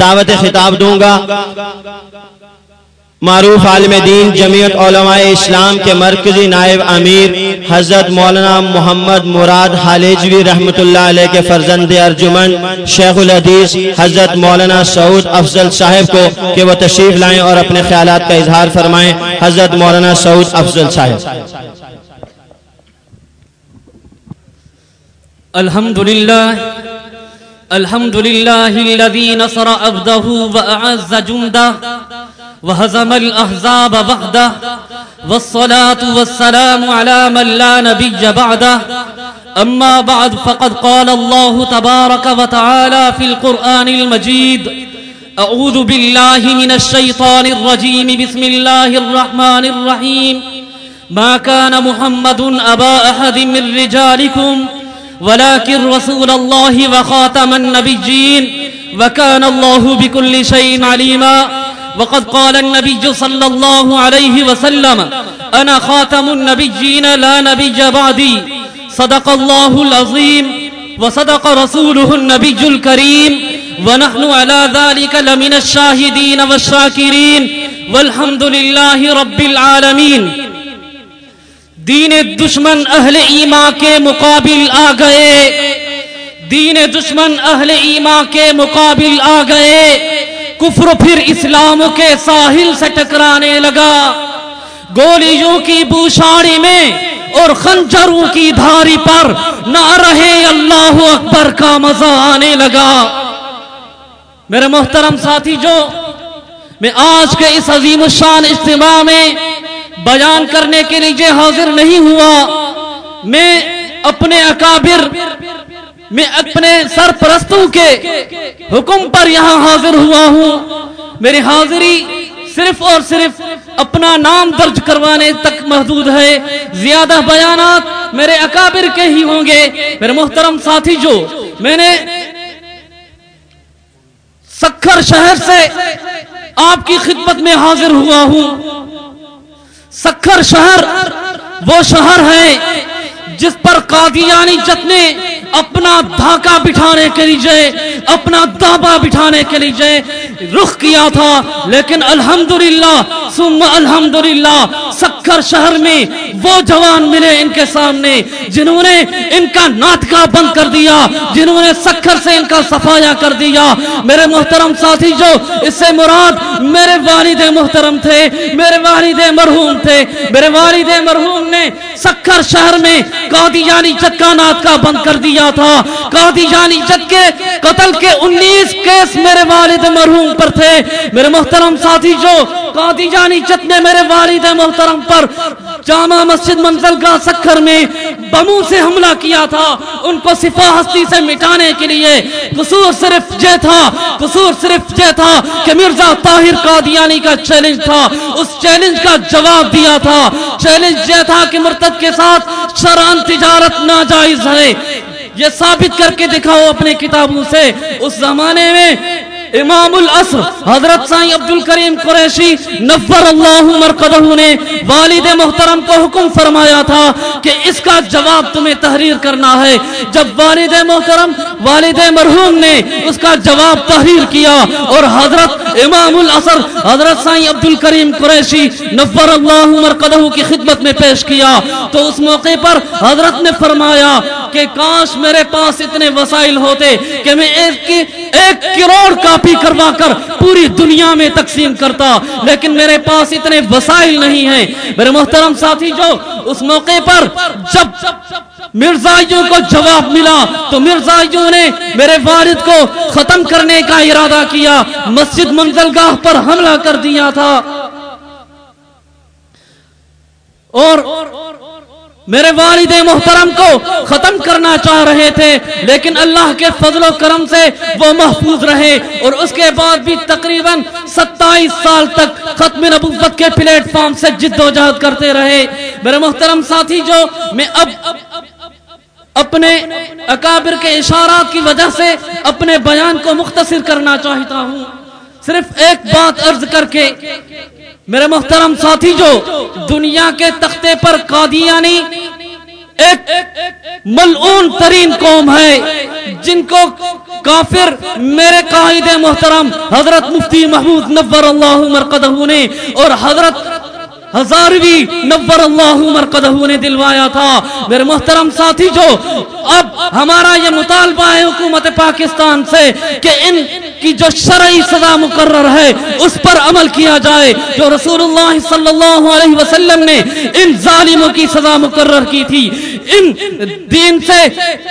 دعوت خطاب دوں گا۔ معروف عالم دین جمعیت علماء اسلام کے مرکزی نائب امیر حضرت مولانا محمد مراد حالیجوی رحمت اللہ علیہ کے فرزند ارجمن شیخ الحدیث حضرت مولانا سعود افضل صاحب کو کہ وہ تشریف لائیں اور اپنے خیالات کا اظہار فرمائیں۔ حضرت مولانا سعود افضل صاحب۔ الحمدللہ الحمد لله الذي نصر عبده وأعز جنده وهزم الأحزاب وحده والصلاة والسلام على من لا نبي بعده. أما بعد فقد قال الله تبارك وتعالى في القرآن المجيد أعوذ بالله من الشيطان الرجيم بسم الله الرحمن الرحيم. ما كان محمد أبا أحد من رجالكم ولكن رسول الله وخاتم النبيين وكان الله بكل شيء عليما. وقد قال النبي صلى الله عليه وسلم أنا خاتم النبيين لا نبي بعدي. صدق الله العظيم وصدق رسوله النبي الكريم ونحن على ذلك لمن الشاهدين والشاكرين والحمد لله رب العالمين. دین دشمن اہل ایمان کے مقابل آ گئے۔ دین دشمن اہل ایمان کے مقابل آ گئے۔ کفر پھر اسلام کے ساحل سے ٹکرانے لگا۔ گولیوں کی بوشاڑی میں اور خنجروں کی دھاری پر نہ رہے اللہ اکبر کا مزہ آنے لگا۔ میرے محترم ساتھی جو، میں آج کے اس عظیم الشان اجتماع میں بیان کرنے کے لیے حاضر نہیں ہوا، میں اپنے اکابر، میں اپنے سرپرستوں کے حکم پر یہاں حاضر ہوا ہوں۔ میری حاضری صرف اور صرف اپنا نام درج کروانے تک محدود ہے۔ زیادہ بیانات میرے اکابر کے ہی ہوں گے۔ میرے محترم ساتھی جو، میں نے سکھر شہر سے آپ کی خدمت میں حاضر ہوا ہوں۔ سکھر شہر وہ شہر ہے جس پر قادیانی جتنے، اپنا دھاکہ بٹھانے کے لیے اپنا دابا بٹھانے کے لیے رخ کیا تھا۔ لیکن الحمدللہ، ثم الحمدللہ، سکھر شہر میں وہ جوان ملے ان کے سامنے جنہوں نے ان کا ناٹکا بند کر دیا، جنہوں نے سکھر سے ان کا صفایا کر دیا۔ میرے محترم ساتھی، جو اس سے مراد میرے والد محترم تھے، میرے والد مرحوم تھے، میرے والد مرحوم نے سکھر شہر میں قادیانی یعنی چکانات کا بند کر دیا تھا۔ قادیانی یعنی جت کے قتل کے انیس کیس میرے والد مرحوم پر تھے۔ میرے محترم ساتھی جو قادیانی یعنی جت نے میرے والد محترم پر جامع مسجد منزل کا سکھر میں بموں سے حملہ کیا تھا، ان کو صفا ہستی سے مٹانے کے لیے۔ قصور صرف یہ تھا، قصور صرف یہ تھا کہ مرزا طاہر قادیانی کا چیلنج تھا۔ اس چیلنج کا جواب دیا تھا۔ چیلنج یہ تھا کہ مرتد کے ساتھ شران تجارت ناجائز ہے۔ یہ ثابت کر کے دکھاؤ اپنے کتابوں سے۔ اس زمانے میں امام الاسر حضرت سائیں عبد الکریم قریشی نفر اللہ مرقدہ نے والد محترم کو حکم فرمایا تھا کہ اس کا جواب تمہیں تحریر کرنا ہے۔ جب والد محترم والد مرحوم نے اس کا جواب تحریر کیا اور حضرت امام الاسر حضرت سائیں عبد الکریم قریشی نفر اللہ مرقدہ کی خدمت میں پیش کیا تو اس موقع پر حضرت نے فرمایا کہ کاش میرے پاس اتنے وسائل ہوتے کہ میں ایک, ایک کروڑ کاپی کروا کر پوری دنیا میں تقسیم کرتا، لیکن میرے پاس اتنے وسائل نہیں ہیں۔ میرے محترم ساتھی، جو اس موقع پر جب مرزائیوں کو جواب ملا، تو مرزائیوں نے میرے والد کو ختم کرنے کا ارادہ کیا۔ مسجد منزل گاہ پر حملہ کر دیا تھا۔ اور میرے والد محترم کو ختم کرنا چاہ رہے تھے، لیکن اللہ کے فضل و کرم سے وہ محفوظ رہے اور اس کے بعد بھی تقریباً ستائیس سال تک ختم نبوت کے پلیٹ فارم سے جد و جہد کرتے رہے۔ میرے محترم ساتھی، جو میں اب اپنے اکابر کے اشارات کی وجہ سے اپنے بیان کو مختصر کرنا چاہتا ہوں، صرف ایک بات عرض کر کے میرے محترم ساتھی جو دنیا کے تختے پر قادیانی یعنی ایک ملعون ترین قوم ہے، جن کو کافر میرے قائد محترم حضرت مفتی محمود نور اللہ مرقدہ نے اور حضرت ہزاروی نور اللہ مرقدہ نے دلوایا تھا۔ میرے محترم ساتھی جو اب ہمارا یہ مطالبہ ہے حکومت پاکستان سے کہ ان کی جو شرعی سزا مقرر ہے، اس پر عمل کیا جائے۔ جو رسول اللہ صلی اللہ علیہ وسلم نے ان ظالموں کی سزا مقرر کی تھی۔ ان دین سے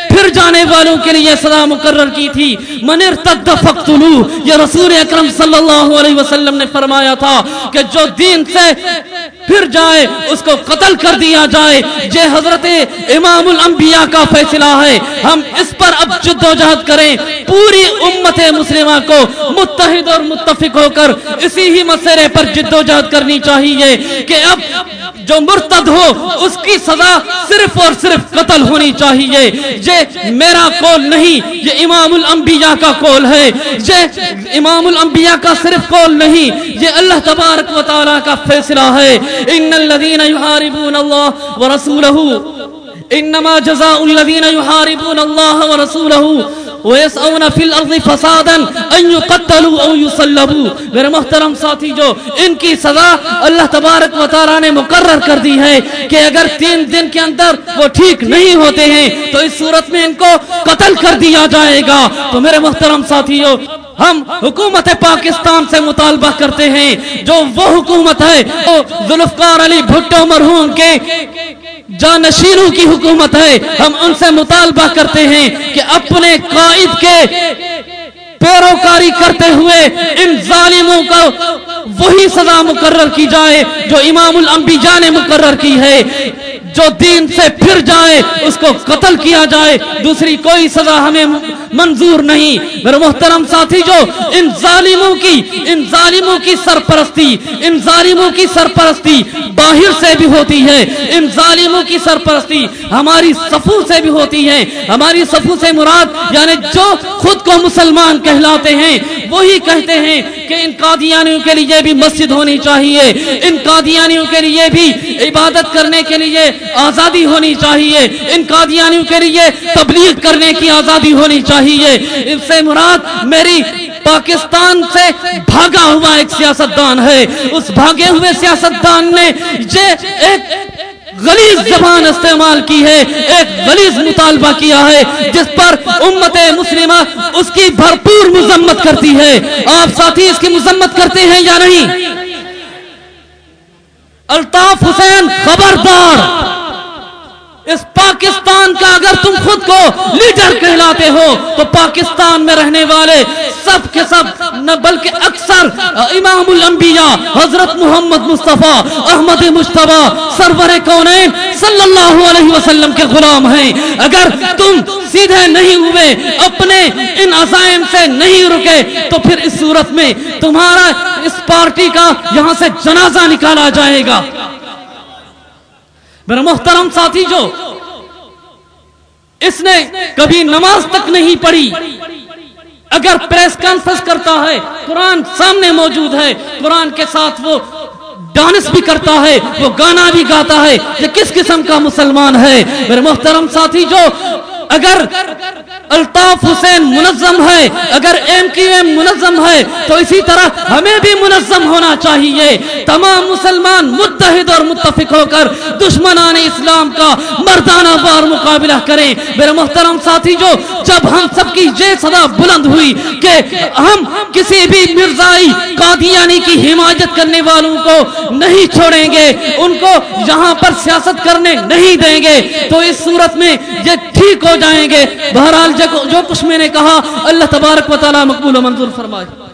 پھر جانے والوں کے لیے سزا مقرر کی تھی۔ من ارتد فقتلو یہ رسول اکرم صلی اللہ علیہ وسلم نے فرمایا تھا کہ جو دین سے پھر جائے، اس کو قتل کر دیا جائے۔ یہ حضرت امام الانبیاء کا فیصلہ ہے۔ ہم اس پر اب جد و جہد کریں۔ پوری امت مسلمہ کو متحد اور متفق ہو کر اسی ہی مسئلے پر جد و جہد کرنی چاہیے کہ اب جو مرتد ہو، اس کی سزا صرف اور صرف قتل ہونی چاہیے۔ یہ میرا قول نہیں، یہ امام الانبیاء کا قول ہے۔ یہ امام الانبیاء کا صرف قول نہیں، یہ اللہ تبارک و تعالیٰ کا فیصلہ ہے۔ إن الذين يحاربون الله ورسوله إنما جزاء الذين يحاربون الله ورسوله ويسعون في الارض فسادا ان يقتلوا او يصلبوا میرے محترم ساتھی، جو ان کی سزا اللہ تبارک و تعالی نے مقرر کر دی ہے کہ اگر تین دن کے اندر وہ ٹھیک نہیں ہوتے ہیں، تو اس صورت میں ان کو قتل کر دیا جائے گا۔ تو میرے محترم ساتھیوں ہم حکومت پاکستان سے مطالبہ کرتے ہیں، جو وہ حکومت ہے، وہ ذوالفقار علی بھٹو مرحوم کے جانشینوں کی حکومت ہے، ہم ان سے مطالبہ کرتے ہیں کہ اپنے قائد کے پیروکاری کرتے ہوئے ان ظالموں کو وہی سزا مقرر کی جائے جو امام الانبیاء نے مقرر کی ہے۔ جو دین سے پھر جائے اس کو قتل کیا جائے۔ دوسری کوئی سزا ہمیں منظور نہیں۔ میرے محترم ساتھی، جو ان ظالموں کی، ان ظالموں کی سرپرستی، ان ظالموں کی سرپرستی باہر سے بھی ہوتی ہے۔ ان ظالموں کی سرپرستی ہماری صفو سے بھی ہوتی ہے۔ ہماری صفو سے مراد یعنی جو خود کو مسلمان کہلاتے ہیں وہی کہتے ہیں کہ ان قادیانیوں کے لیے بھی مسجد ہونی چاہیے، ان قادیانیوں کے لیے بھی عبادت کرنے کے لیے آزادی ہونی چاہیے، ان قادیانیوں کے لیے تبلیغ کرنے کی آزادی ہونی چاہیے۔ ان سے مراد میری پاکستان سے بھاگا ہوا ایک سیاستدان ہے۔ اس بھاگے ہوئے سیاستدان نے یہ ایک غلیظ زبان استعمال کی ہے، ایک غلیظ مطالبہ کیا ہے، جس پر امت مسلمہ اس کی بھرپور مذمت کرتی ہے۔ آپ ساتھی اس کی مذمت کرتے ہیں یا نہیں؟ الطاف حسین خبردار۔ اگر کو لیڈر کہلاتے ہو، تو پاکستان میں رہنے والے سب کے سب نہ بلکہ اکثر امام الانبیاء، حضرت محمد مصطفیٰ، احمد مصطفیٰ سرور کونین صلی اللہ علیہ وسلم کے غلام ہیں۔ اگر تم سیدھے نہیں ہوئے، اپنے ان عزائم سے نہیں رکے، تو پھر اس صورت میں تمہارا اس پارٹی کا یہاں سے جنازہ نکالا جائے گا۔ میرا محترم ساتھی جو اس نے کبھی نماز تک نہیں پڑھی۔ اگر پریس کانفرنس کرتا ہے، قرآن سامنے موجود ہے۔ قرآن کے ساتھ وہ ڈانس بھی کرتا ہے، وہ گانا بھی گاتا ہے۔ یہ کس قسم کا مسلمان ہے؟ میرے محترم ساتھی جو اگر الطاف حسین منظم ہے۔ اگر ایم کی ایم منظم ہے، تو اسی طرح ہمیں بھی منظم ہونا چاہیے۔ تمام مسلمان متحد اور متفق ہو کر دشمنان اسلام کا مردانہ بار مقابلہ کریں۔ میرے محترم ساتھی، جو جب ہم سب کی یہ صدا بلند ہوئی کہ ہم کسی بھی مرزائی قادیانی کی حمایت کرنے والوں کو نہیں چھوڑیں گے، ان کو یہاں پر سیاست کرنے نہیں دیں گے، تو اس صورت میں یہ ٹھیک ہو جائیں گے۔ بہرحال جو کچھ میں نے کہا اللہ تبارک و تعالیٰ مقبول و منظور فرمائے۔